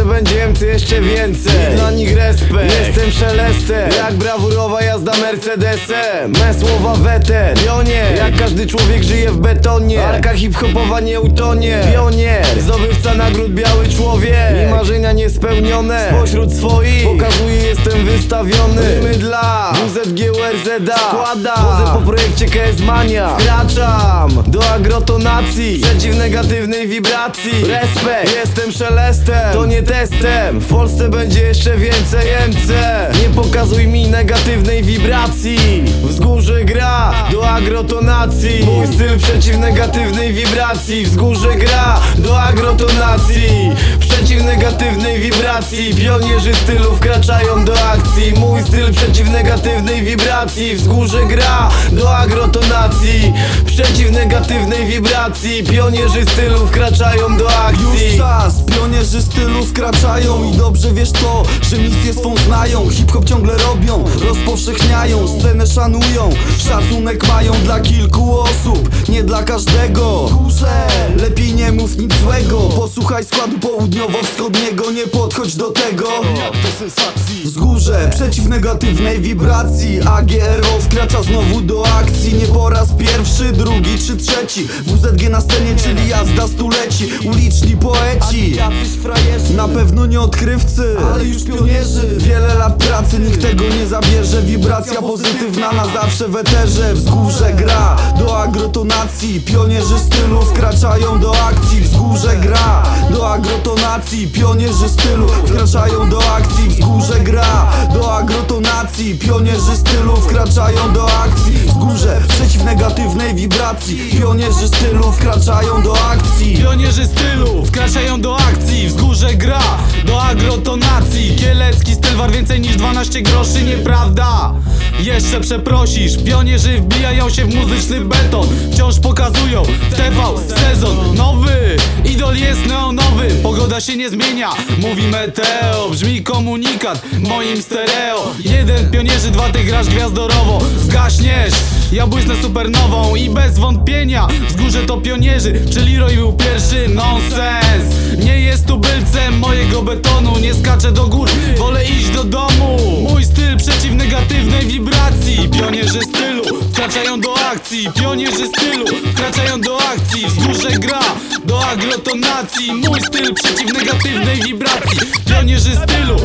będzie MC jeszcze więcej. Dla nich respekt. Jestem szelestem. Jak brawurowa jazda Mercedesem. Me słowa weter. Pionier Jak każdy człowiek żyje w betonie. Arka hip-hopowa nie utonie. Pionier. Zdobywca nagród biały człowiek. I marzenia niespełnione Spośród swoich Pokazuję jestem wystawiony. My dla WZGURZA Składa Chodzę po projekcie KS Mania. Wkraczam. Do agrotonacji. Przeciw negatywnej wibracji. Respekt. Jestem szelestem. To nie testem. W Polsce będzie jeszcze więcej MC Nie pokazuj mi negatywnej wibracji. Wzgórze gra. Do agrotonacji. Mój styl przeciw negatywnej wibracji. Wzgórze gra. Do agrotonacji Przeciw negatywnej wibracji. Pionierzy stylu wkraczają do akcji. Mój styl przeciw negatywnej wibracji. Wzgórze gra do agrotonacji. Przeciw negatywnej wibracji. Pionierzy stylu wkraczają do akcji. Już czas, pionierzy stylu wkraczają I dobrze wiesz to, że misję swą znają. Hip-hop ciągle robią, rozpowszechniają Scenę szanują, szacunek mają dla kilku osób Nie dla każdego. Lepiej nie mów Posłuchaj składu południowo-wschodniego Nie podchodź do tego. Wzgórze, przeciw negatywnej wibracji AGRO wkracza znowu do akcji. Nie po raz pierwszy, drugi czy trzeci. WZG na scenie, czyli jazda stuleci. Uliczni poeci Na pewno nie odkrywcy, ale już pionierzy. Wiele lat pracy, nikt tego nie zabierze. Wibracja pozytywna na zawsze w eterze. Wzgórze gra do agrotonacji. Pionierzy stylu wkraczają do akcji. Wzgórze gra do agrotonacji Pionierzy stylu wkraczają do akcji Wzgórze gra. Do agrotonacji Pionierzy stylu wkraczają do akcji Wzgórze przeciw negatywnej wibracji. Pionierzy stylu wkraczają do Kielecki styl war więcej niż 12 groszy, nieprawda? Jeszcze przeprosisz Pionierzy wbijają się w muzyczny beton Wciąż pokazują w TV sezon nowy. Idol jest neonowy, pogoda się nie zmienia. Mówi meteo, brzmi komunikat moim stereo. Jeden pionierzy, dwa ty grasz gwiazdorowo. Zgaśniesz, ja błysnę supernową I bez wątpienia wzgórze to pionierzy Czyli Roy był pierwszy, nonsens. Nie jest tu bylcem mojego betonu Nie skaczę do gór, Pionierzy stylu wkraczają do akcji Pionierzy stylu wkraczają do akcji. Wzgórze gra do agrotonacji Mój styl przeciw negatywnej wibracji. Pionierzy stylu